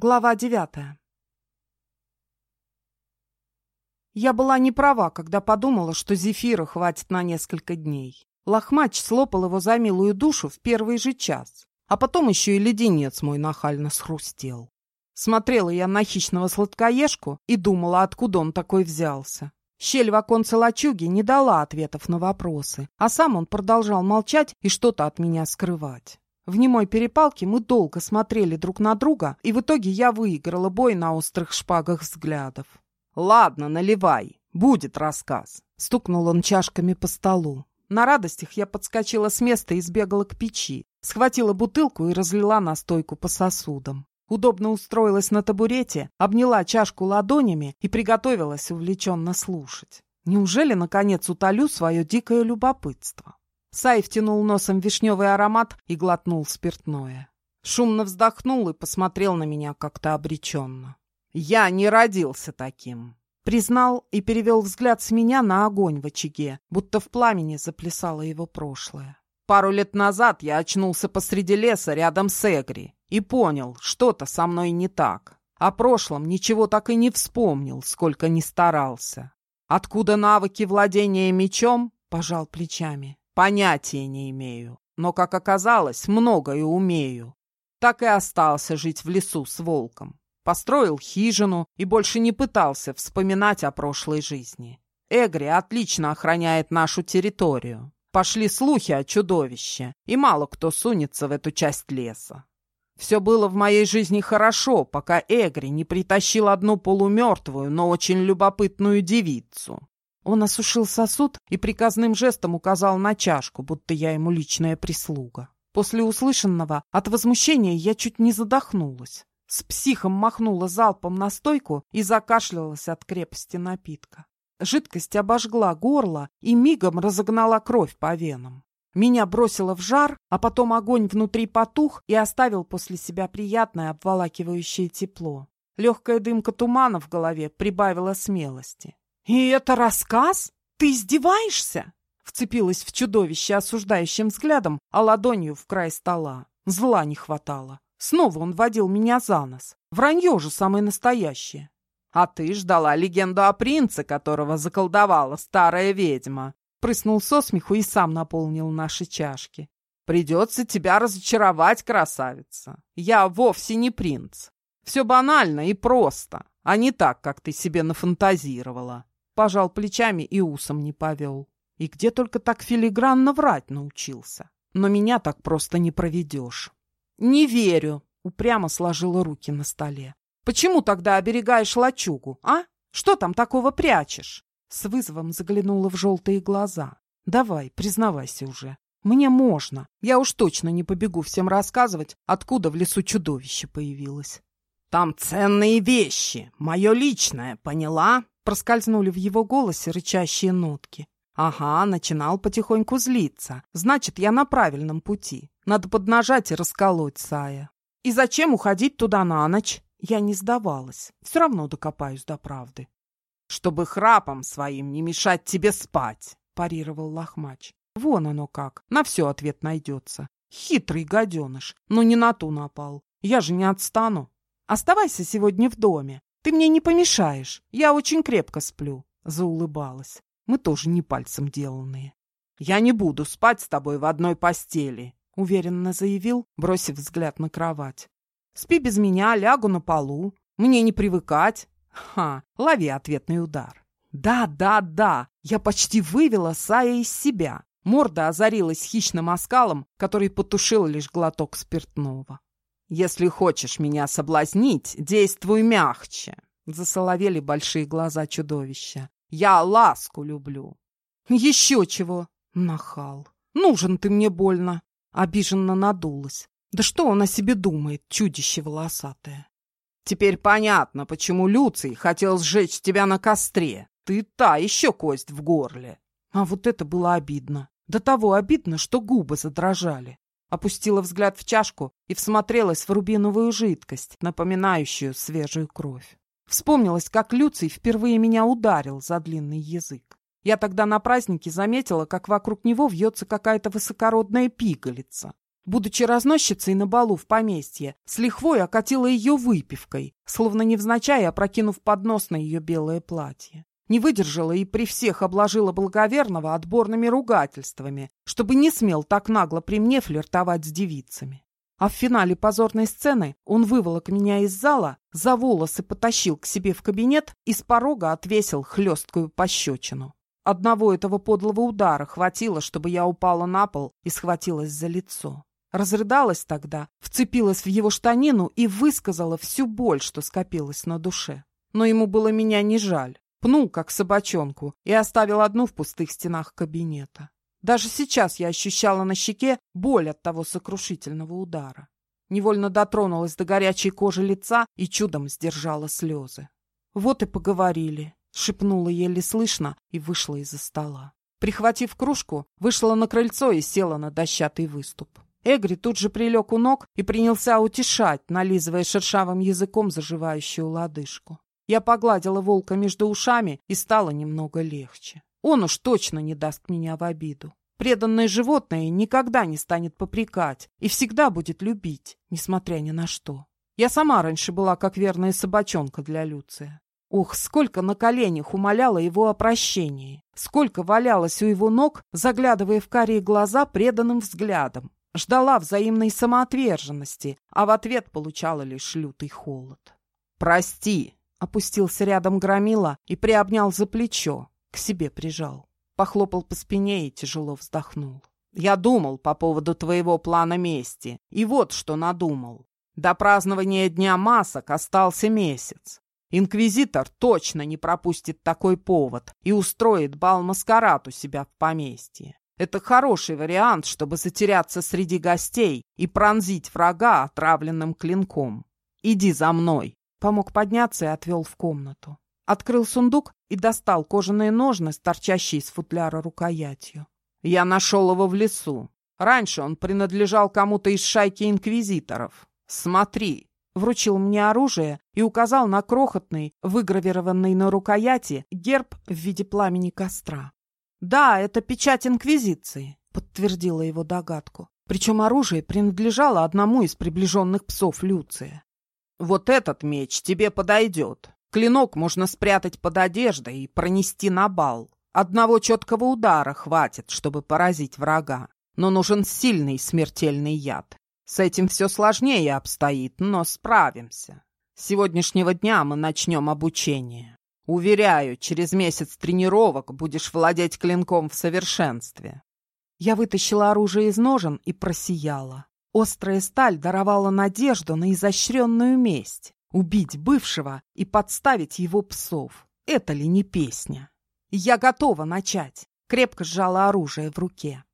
Глава девятая. Я была не права, когда подумала, что зефира хватит на несколько дней. Лохмач слопал его за милую душу в первый же час, а потом еще и леденец мой нахально схрустел. Смотрела я на хищного сладкоежку и думала, откуда он такой взялся. Щель в оконце лачуги не дала ответов на вопросы, а сам он продолжал молчать и что-то от меня скрывать. В немой перепалке мы долго смотрели друг на друга, и в итоге я выиграла бой на острых шпагах взглядов. «Ладно, наливай, будет рассказ», — стукнул он чашками по столу. На радостях я подскочила с места и сбегала к печи, схватила бутылку и разлила настойку по сосудам. Удобно устроилась на табурете, обняла чашку ладонями и приготовилась увлеченно слушать. Неужели, наконец, утолю свое дикое любопытство? Сай втянул носом вишневый аромат и глотнул спиртное. Шумно вздохнул и посмотрел на меня как-то обреченно. «Я не родился таким!» Признал и перевел взгляд с меня на огонь в очаге, будто в пламени заплясало его прошлое. Пару лет назад я очнулся посреди леса рядом с Эгри и понял, что-то со мной не так. О прошлом ничего так и не вспомнил, сколько ни старался. Откуда навыки владения мечом? Пожал плечами. Понятия не имею, но, как оказалось, многое умею. Так и остался жить в лесу с волком. Построил хижину и больше не пытался вспоминать о прошлой жизни. Эгри отлично охраняет нашу территорию. Пошли слухи о чудовище, и мало кто сунется в эту часть леса. Все было в моей жизни хорошо, пока Эгри не притащил одну полумертвую, но очень любопытную девицу. Он осушил сосуд и приказным жестом указал на чашку, будто я ему личная прислуга. После услышанного от возмущения я чуть не задохнулась. С психом махнула залпом на стойку и закашлялась от крепости напитка. Жидкость обожгла горло и мигом разогнала кровь по венам. Меня бросило в жар, а потом огонь внутри потух и оставил после себя приятное обволакивающее тепло. Легкая дымка тумана в голове прибавила смелости. «И это рассказ? Ты издеваешься?» Вцепилась в чудовище осуждающим взглядом, а ладонью в край стола. Зла не хватало. Снова он водил меня за нос. Вранье же самое настоящее. «А ты ждала легенду о принце, которого заколдовала старая ведьма!» Прыснул со смеху и сам наполнил наши чашки. «Придется тебя разочаровать, красавица. Я вовсе не принц. Все банально и просто, а не так, как ты себе нафантазировала пожал плечами и усом не повел. И где только так филигранно врать научился. Но меня так просто не проведешь. «Не верю», — упрямо сложила руки на столе. «Почему тогда оберегаешь лачугу, а? Что там такого прячешь?» С вызовом заглянула в желтые глаза. «Давай, признавайся уже. Мне можно. Я уж точно не побегу всем рассказывать, откуда в лесу чудовище появилось». «Там ценные вещи, мое личное, поняла?» Проскользнули в его голосе рычащие нотки. Ага, начинал потихоньку злиться. Значит, я на правильном пути. Надо поднажать и расколоть Сая. И зачем уходить туда на ночь? Я не сдавалась. Все равно докопаюсь до правды. Чтобы храпом своим не мешать тебе спать, парировал Лохмач. Вон оно как. На все ответ найдется. Хитрый гаденыш. Но не на ту напал. Я же не отстану. Оставайся сегодня в доме. «Ты мне не помешаешь. Я очень крепко сплю», — заулыбалась. «Мы тоже не пальцем деланные». «Я не буду спать с тобой в одной постели», — уверенно заявил, бросив взгляд на кровать. «Спи без меня, лягу на полу. Мне не привыкать». «Ха, лови ответный удар». «Да, да, да, я почти вывела Сая из себя». Морда озарилась хищным оскалом, который потушил лишь глоток спиртного. «Если хочешь меня соблазнить, действуй мягче», — засоловели большие глаза чудовища. «Я ласку люблю». «Еще чего!» — нахал. «Нужен ты мне больно!» — обиженно надулась. «Да что он о себе думает, чудище волосатое?» «Теперь понятно, почему Люций хотел сжечь тебя на костре. Ты та еще кость в горле». А вот это было обидно. До того обидно, что губы задрожали. Опустила взгляд в чашку и всмотрелась в рубиновую жидкость, напоминающую свежую кровь. Вспомнилось, как Люций впервые меня ударил за длинный язык. Я тогда на празднике заметила, как вокруг него вьется какая-то высокородная пигалица. Будучи разносчицей на балу в поместье, с лихвой окатила ее выпивкой, словно невзначай опрокинув поднос на ее белое платье. Не выдержала и при всех обложила благоверного отборными ругательствами, чтобы не смел так нагло при мне флиртовать с девицами. А в финале позорной сцены он выволок меня из зала, за волосы потащил к себе в кабинет и с порога отвесил хлесткую пощечину. Одного этого подлого удара хватило, чтобы я упала на пол и схватилась за лицо. Разрыдалась тогда, вцепилась в его штанину и высказала всю боль, что скопилась на душе. Но ему было меня не жаль. Пнул, как собачонку, и оставил одну в пустых стенах кабинета. Даже сейчас я ощущала на щеке боль от того сокрушительного удара. Невольно дотронулась до горячей кожи лица и чудом сдержала слезы. Вот и поговорили. Шепнула еле слышно и вышла из-за стола. Прихватив кружку, вышла на крыльцо и села на дощатый выступ. Эгри тут же прилег у ног и принялся утешать, нализывая шершавым языком заживающую лодыжку. Я погладила волка между ушами и стало немного легче. Он уж точно не даст меня в обиду. Преданное животное никогда не станет попрекать и всегда будет любить, несмотря ни на что. Я сама раньше была как верная собачонка для Люция. Ох, сколько на коленях умоляла его о прощении, сколько валялась у его ног, заглядывая в карие глаза преданным взглядом. Ждала взаимной самоотверженности, а в ответ получала лишь лютый холод. «Прости!» — опустился рядом Громила и приобнял за плечо, к себе прижал. Похлопал по спине и тяжело вздохнул. «Я думал по поводу твоего плана мести, и вот что надумал. До празднования Дня масок остался месяц. Инквизитор точно не пропустит такой повод и устроит бал-маскарад у себя в поместье. Это хороший вариант, чтобы затеряться среди гостей и пронзить врага отравленным клинком. Иди за мной. Помог подняться и отвел в комнату. Открыл сундук и достал кожаные ножны с торчащей из футляра рукоятью. Я нашел его в лесу. Раньше он принадлежал кому-то из шайки инквизиторов. Смотри, вручил мне оружие и указал на крохотный, выгравированный на рукояти, герб в виде пламени костра. «Да, это печать Инквизиции», — подтвердила его догадку. Причем оружие принадлежало одному из приближенных псов Люция. «Вот этот меч тебе подойдет. Клинок можно спрятать под одеждой и пронести на бал. Одного четкого удара хватит, чтобы поразить врага. Но нужен сильный смертельный яд. С этим все сложнее обстоит, но справимся. С сегодняшнего дня мы начнем обучение. Уверяю, через месяц тренировок будешь владеть клинком в совершенстве. Я вытащила оружие из ножен и просияла. Острая сталь даровала надежду на изощренную месть. Убить бывшего и подставить его псов. Это ли не песня? Я готова начать. Крепко сжала оружие в руке.